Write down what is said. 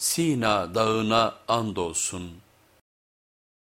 Sina dağına andolsun.''